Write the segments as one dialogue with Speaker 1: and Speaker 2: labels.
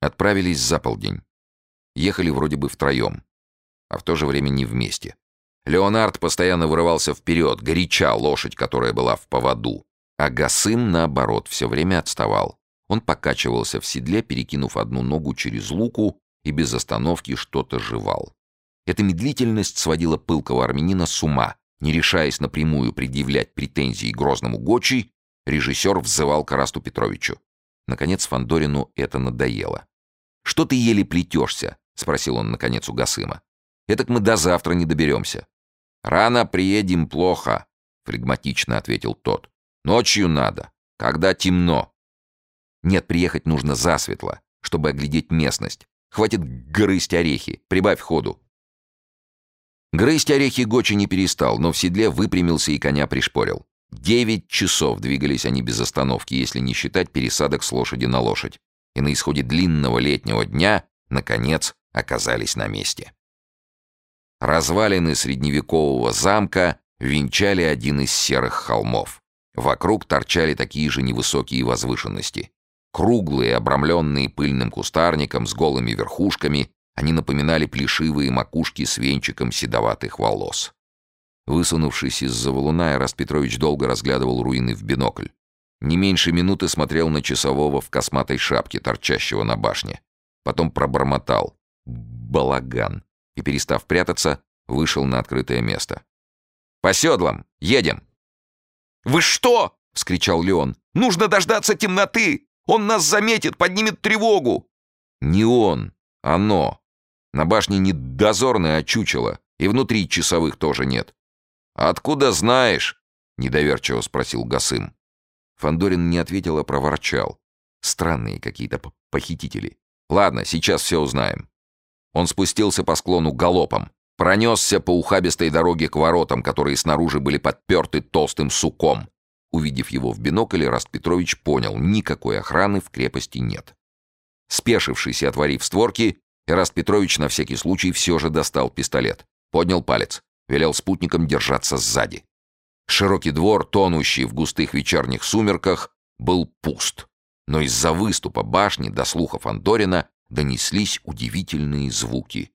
Speaker 1: Отправились за полдень. Ехали вроде бы втроем, а в то же время не вместе. Леонард постоянно вырывался вперед, горяча лошадь, которая была в поводу. А Гасым, наоборот, все время отставал. Он покачивался в седле, перекинув одну ногу через луку и без остановки что-то жевал. Эта медлительность сводила пылкого армянина с ума. Не решаясь напрямую предъявлять претензии грозному Гочи, режиссер взывал к Арасту Петровичу. Наконец Фандорину это надоело. «Что ты еле плетешься?» — спросил он, наконец, у Гасыма. «Этак мы до завтра не доберемся». «Рано приедем плохо», — флегматично ответил тот. «Ночью надо, когда темно». «Нет, приехать нужно засветло, чтобы оглядеть местность. Хватит грызть орехи, прибавь ходу». Грызть орехи Гочи не перестал, но в седле выпрямился и коня пришпорил. Девять часов двигались они без остановки, если не считать пересадок с лошади на лошадь. И на исходе длинного летнего дня, наконец, оказались на месте. Развалины средневекового замка венчали один из серых холмов. Вокруг торчали такие же невысокие возвышенности. Круглые, обрамленные пыльным кустарником с голыми верхушками, они напоминали плешивые макушки с венчиком седоватых волос. Высунувшись из-за валуна, Эраст Петрович долго разглядывал руины в бинокль. Не меньше минуты смотрел на часового в косматой шапке, торчащего на башне. Потом пробормотал. Балаган. И, перестав прятаться, вышел на открытое место. «По седлам! Едем!»
Speaker 2: «Вы что?» — вскричал Леон. «Нужно дождаться темноты! Он нас заметит, поднимет тревогу!»
Speaker 1: «Не он, оно. На башне не дозорное, а чучело, и внутри часовых тоже нет. «Откуда знаешь?» — недоверчиво спросил Гасым. Фандорин не ответил, а проворчал. Странные какие-то похитители. Ладно, сейчас все узнаем. Он спустился по склону галопом, пронесся по ухабистой дороге к воротам, которые снаружи были подперты толстым суком. Увидев его в бинокль, Раст Петрович понял, никакой охраны в крепости нет. Спешившись и отворив створки, Эраст Петрович на всякий случай все же достал пистолет. Поднял палец велел спутникам держаться сзади. Широкий двор, тонущий в густых вечерних сумерках, был пуст. Но из-за выступа башни до слухов Андорина донеслись удивительные звуки.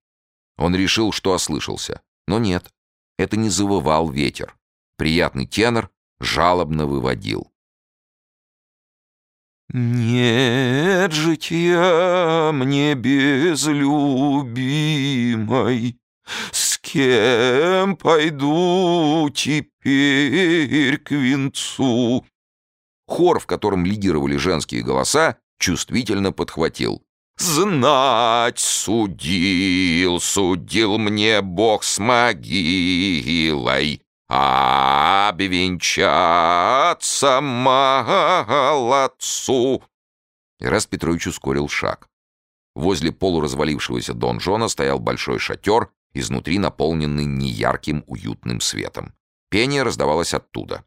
Speaker 1: Он решил, что ослышался. Но нет, это не завывал ветер. Приятный тенор жалобно выводил.
Speaker 2: «Нет житья мне без любимой, кем пойду теперь к венцу?
Speaker 1: Хор, в котором лидировали женские голоса, чувствительно подхватил.
Speaker 2: «Знать судил, судил мне Бог с могилой, а обвенчаться молодцу!»
Speaker 1: Ирас Петрович ускорил шаг. Возле полуразвалившегося донжона стоял большой шатер, изнутри наполненный неярким уютным светом. Пение раздавалось оттуда.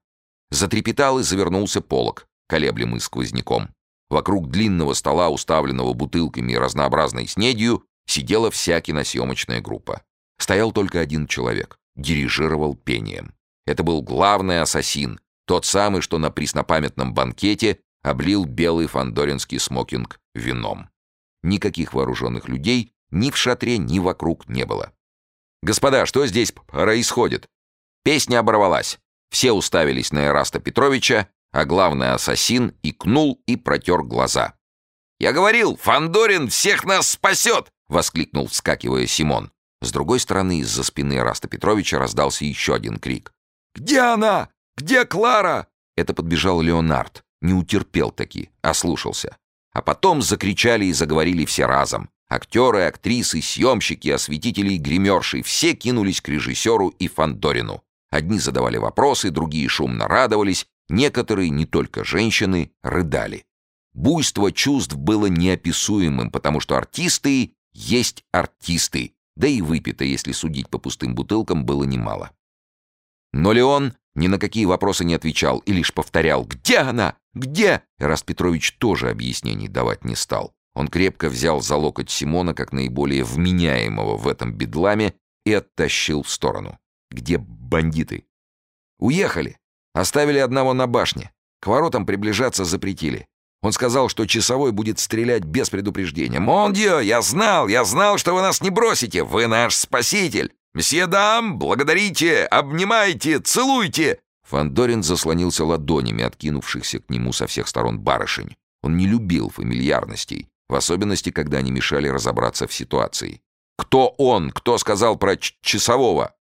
Speaker 1: Затрепетал и завернулся полог, колеблемый сквозняком. Вокруг длинного стола, уставленного бутылками и разнообразной снедью, сидела вся киносъемочная группа. Стоял только один человек, дирижировал пением. Это был главный ассасин, тот самый, что на преснопамятном банкете облил белый фандоринский смокинг вином. Никаких вооруженных людей ни в шатре, ни вокруг не было. «Господа, что здесь происходит?» Песня оборвалась. Все уставились на Эраста Петровича, а главный ассасин икнул и протер глаза.
Speaker 2: «Я говорил, Фандорин всех нас спасет!» — воскликнул, вскакивая Симон.
Speaker 1: С другой стороны, из-за спины Эраста Петровича раздался еще один крик.
Speaker 2: «Где она? Где Клара?»
Speaker 1: Это подбежал Леонард. Не утерпел таки, ослушался. А потом закричали и заговорили все разом. Актеры, актрисы, съемщики, осветители и гримерши все кинулись к режиссеру и Фандорину. Одни задавали вопросы, другие шумно радовались, некоторые, не только женщины, рыдали. Буйство чувств было неописуемым, потому что артисты есть артисты, да и выпито, если судить по пустым бутылкам, было немало. Но Леон ни на какие вопросы не отвечал и лишь повторял «Где она? Где?» Эраст Петрович тоже объяснений давать не стал. Он крепко взял за локоть Симона, как наиболее вменяемого в этом бедламе, и оттащил в сторону. «Где бандиты?» «Уехали. Оставили одного на башне. К воротам приближаться запретили.
Speaker 2: Он сказал, что часовой будет стрелять без предупреждения. «Мон я знал, я знал, что вы нас не бросите! Вы наш спаситель! Мсье дам, благодарите, обнимайте, целуйте!» Фандорин заслонился ладонями, откинувшихся к нему со всех сторон барышень. Он не любил фамильярностей, в особенности, когда они мешали разобраться в ситуации. «Кто он? Кто сказал про часового?»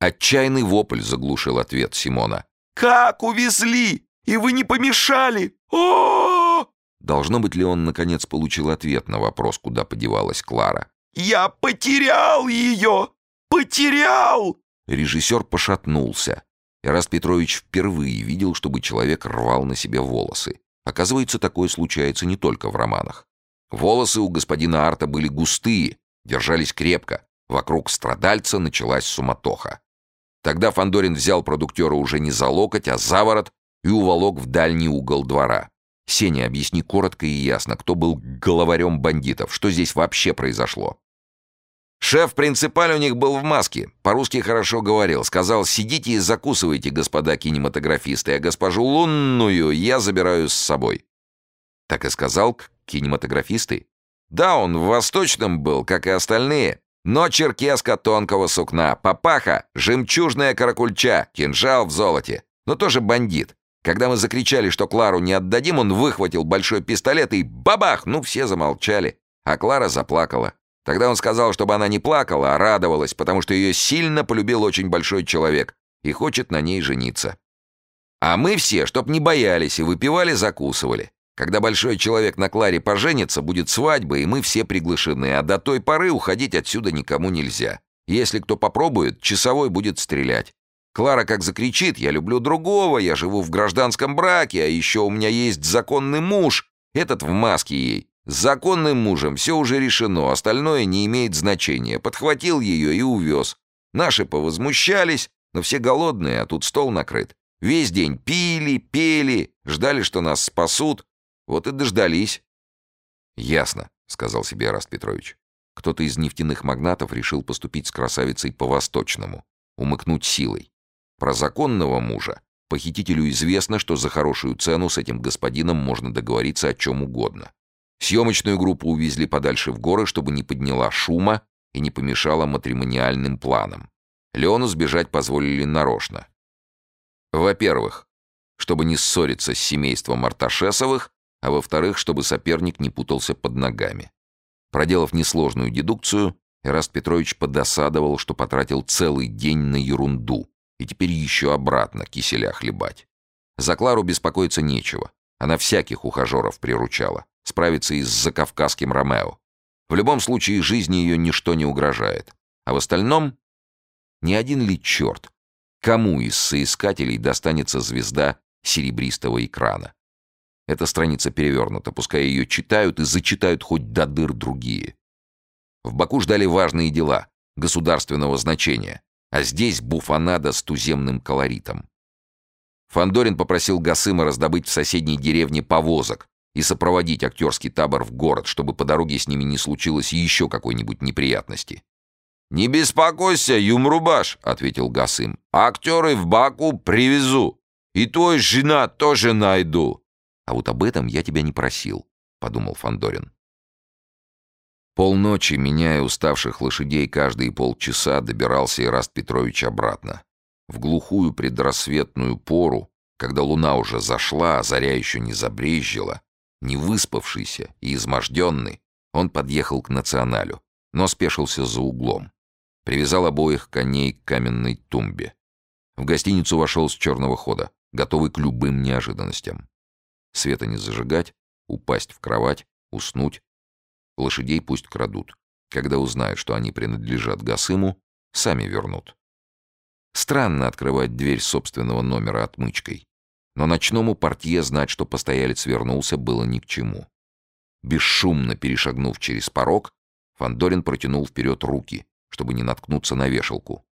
Speaker 2: Отчаянный вопль заглушил ответ Симона. «Как увезли? И вы не помешали? о Должно быть ли он, наконец, получил ответ на вопрос, куда подевалась Клара. «Я потерял ее! Потерял!» Режиссер пошатнулся. Ирас Петрович впервые видел, чтобы человек рвал на себе волосы. Оказывается, такое случается не только в романах. Волосы у господина Арта были густые, держались крепко. Вокруг страдальца началась суматоха. Тогда Фандорин взял продуктера уже не за локоть, а за ворот и уволок в дальний угол двора. «Сеня, объясни коротко и ясно, кто был главарем бандитов, что здесь вообще произошло?» Шеф-принципаль у них был в маске, по-русски хорошо говорил. Сказал, сидите и закусывайте, господа кинематографисты, а госпожу Лунную я забираю с собой. Так и сказал кинематографисты? Да, он в Восточном был, как и остальные. Но черкеска тонкого сукна, папаха, жемчужная каракульча, кинжал в золоте. Но тоже бандит. Когда мы закричали, что Клару не отдадим, он выхватил большой пистолет и бабах! Ну, все замолчали. А Клара заплакала. Тогда он сказал, чтобы она не плакала, а радовалась, потому что ее сильно полюбил очень большой человек и хочет на ней жениться. А мы все, чтоб не боялись и выпивали, закусывали. Когда большой человек на Кларе поженится, будет свадьба, и мы все приглашены, а до той поры уходить отсюда никому нельзя. Если кто попробует, часовой будет стрелять. Клара как закричит «Я люблю другого, я живу в гражданском браке, а еще у меня есть законный муж», этот в маске ей. С законным мужем все уже решено, остальное не имеет значения. Подхватил ее и увез. Наши повозмущались, но все голодные, а тут стол накрыт. Весь день пили, пели, ждали, что нас спасут. Вот и дождались. «Ясно», — сказал себе Раст Петрович. Кто-то из нефтяных магнатов решил поступить с красавицей по-восточному, умыкнуть силой. Про законного мужа похитителю известно, что за хорошую цену с этим господином можно договориться о чем угодно. Съемочную группу увезли подальше в горы, чтобы не подняла шума и не помешала матримониальным планам. Леону сбежать позволили нарочно. Во-первых, чтобы не ссориться с семейством Арташесовых, а во-вторых, чтобы соперник не путался под ногами. Проделав несложную дедукцию, Эраст Петрович подосадовал, что потратил целый день на ерунду и теперь еще обратно киселя хлебать. За Клару беспокоиться нечего. Она всяких ухажеров приручала справиться и с закавказским Ромео. В любом случае, жизни ее ничто не угрожает. А в остальном, ни один ли черт, кому из соискателей достанется звезда серебристого экрана? Эта страница перевернута, пускай ее читают и зачитают хоть до дыр другие. В Баку ждали важные дела, государственного значения, а здесь буфанада с туземным колоритом. Фандорин попросил Гасыма раздобыть в соседней деревне повозок, и сопроводить актерский табор в город, чтобы по дороге с ними не случилось еще какой-нибудь неприятности. «Не беспокойся, Юмрубаш», — ответил Гасым. «Актеры в Баку привезу. И твой жена тоже найду». «А вот об этом я тебя не просил», — подумал Фандорин. Полночи, меняя уставших лошадей каждые полчаса, добирался Ираст Петрович обратно. В глухую предрассветную пору, когда луна уже зашла, а заря еще не забрезжила, не выспавшийся и изможденный, он подъехал к националю, но спешился за углом. Привязал обоих коней к каменной тумбе. В гостиницу вошел с черного хода, готовый к любым неожиданностям. Света не зажигать, упасть в кровать, уснуть. Лошадей пусть крадут. Когда узнают, что они принадлежат Гасыму, сами вернут. Странно открывать дверь собственного номера отмычкой. Но ночному портье знать, что постоялец вернулся, было ни к чему. Бесшумно перешагнув через порог, Фандорин протянул вперед руки, чтобы не наткнуться на вешалку.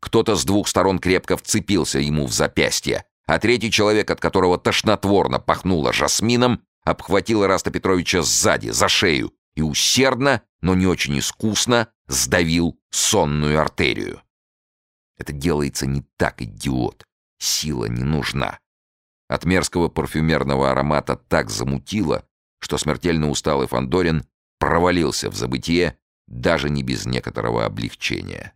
Speaker 2: Кто-то с двух сторон крепко вцепился ему в запястье, а третий человек, от которого тошнотворно пахнуло жасмином, обхватил Ираста Петровича сзади, за шею, и усердно, но не очень искусно, сдавил сонную артерию. Это делается не так, идиот. Сила не нужна.
Speaker 1: От мерзкого парфюмерного аромата так замутило, что смертельно усталый Фандорин провалился в забытие, даже не без некоторого облегчения.